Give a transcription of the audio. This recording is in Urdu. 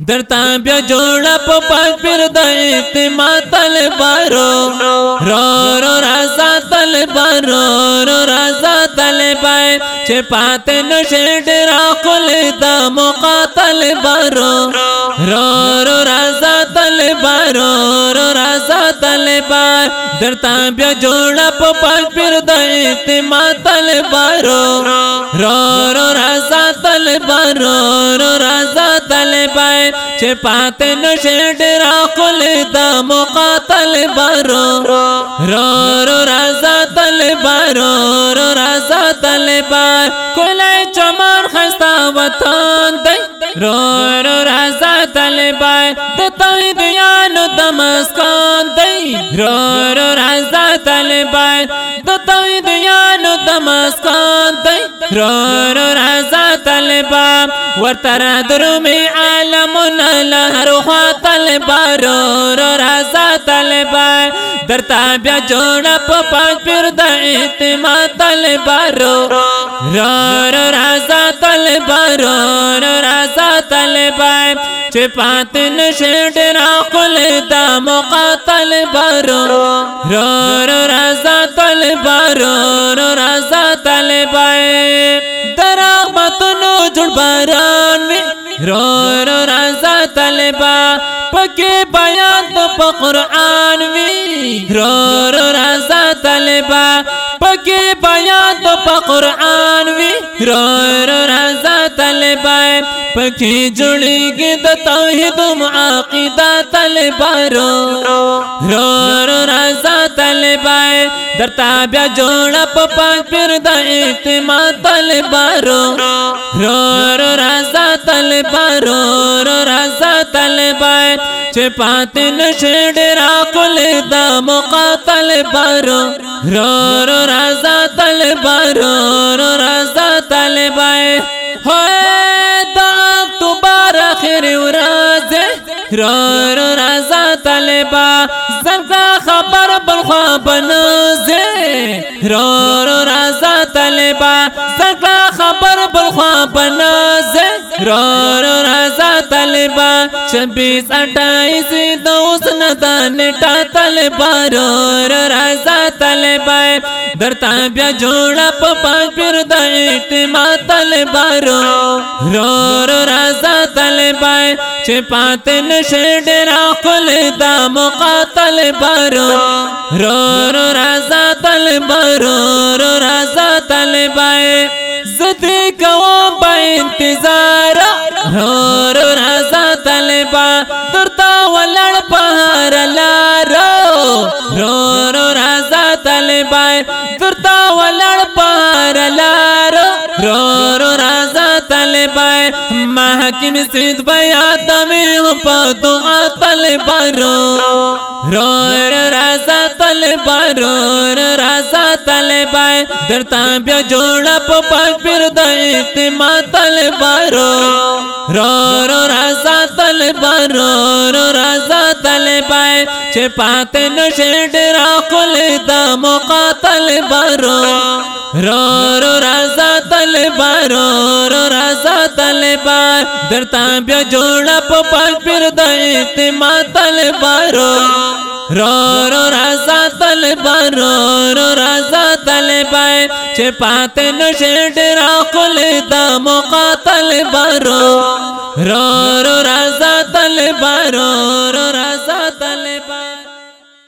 درتا بیا جوڑا پا پاک پیر دا اعتماد طلبارو رو رو رازا طلبارو رو رازا طلبائے چھے پاتے نشے ڈرا کل دا موقع طلبارو رو۔ رو رازا طلبارو رو رازا طلبائے درتا بیا جوڑا پا پاک پیر دا اعتماد طلبارو رو رو، رازا طلبارو رو رازا طلبائے چھے پاتے نشے ڈرا کل دا مقاتل بارو رو رو رازا تل رو رازا تل بار کلائے چمار خستا وطان دی رو رو رازا تل بار دتاوی دیانو دمسکان دی رو رو رازا تل بار دتاوی دیانو دمسکان دی رو رو رازا طلبا ورطر درو میں عالمنا لہر خوا طلبا رو رو رازا طلبا درتا بیا جوڑا پا پاک پیر دا اعتماد طلبا رو رو رازا طلبا رو رازا طلبا چھ پات نشیڈ را قل دا موقع طلبا رو رو رازا طلبا رو رازا طلبا دراغ بطنو جڑ باران۔ میں رو رو رازا طلبا، پکے بیان تو پا قرآن وی. رو رو رازا طلبا، پکے بیان تو پا قرآن وی. رو رو رازا طلبا پکے جڑی گی دا توحید معاقدہ طلبا رو رو رو رازا طلبا درتا بیا جوڑا پا پاک پھر دا اعتماد طلبا رو رو رو رازا طلبا رو رو رازا طلبا چھے پاتے نشے ڈرا کل دا مقاتل بارو رو رو رازا طلبا رو رو رازا طلبا رو رو رازا طالبا زمکا خبر بلخوا نازے۔ رو رو رازا طالبا زمکا خبر بلخوا نازے۔ رو رو رازا طلبا چھبیس اٹھائیس دوست ندان ٹا طلبا رو رو رازا طلبا درتا بیا جوڑا پا پاک پھر دا اعتماد طلبا رو رو رو طلبا چھے پاتے نشے ڈرا کل دا مقاتل بارو رو رو رازا طلبا رو رو رازا طلبا زدی کوا با انتظار رو رو رازا طلبا محکم سید بیات میں پا دعا طلبا رو رو رو رازا طلبا رو رو رازا طلبا درتا بیا جوڑا پا پاک پھر دا اعتماد طلبا رو رو رو رازا طلبا رو رو رازا طلبا چھے پاتے نشے ڈرا دا موقع طلبا رو رو رازا طلبا رو رو رازا طلبا درتا بیا جوڑا پا پاک پھر دا اعتماد طلبا رو رو رو رازا طلبا رو رو رازا طلبا چھے پاتے نشے ڈرا کل دا موقع طلبا رو رو رو رازا طلبا رو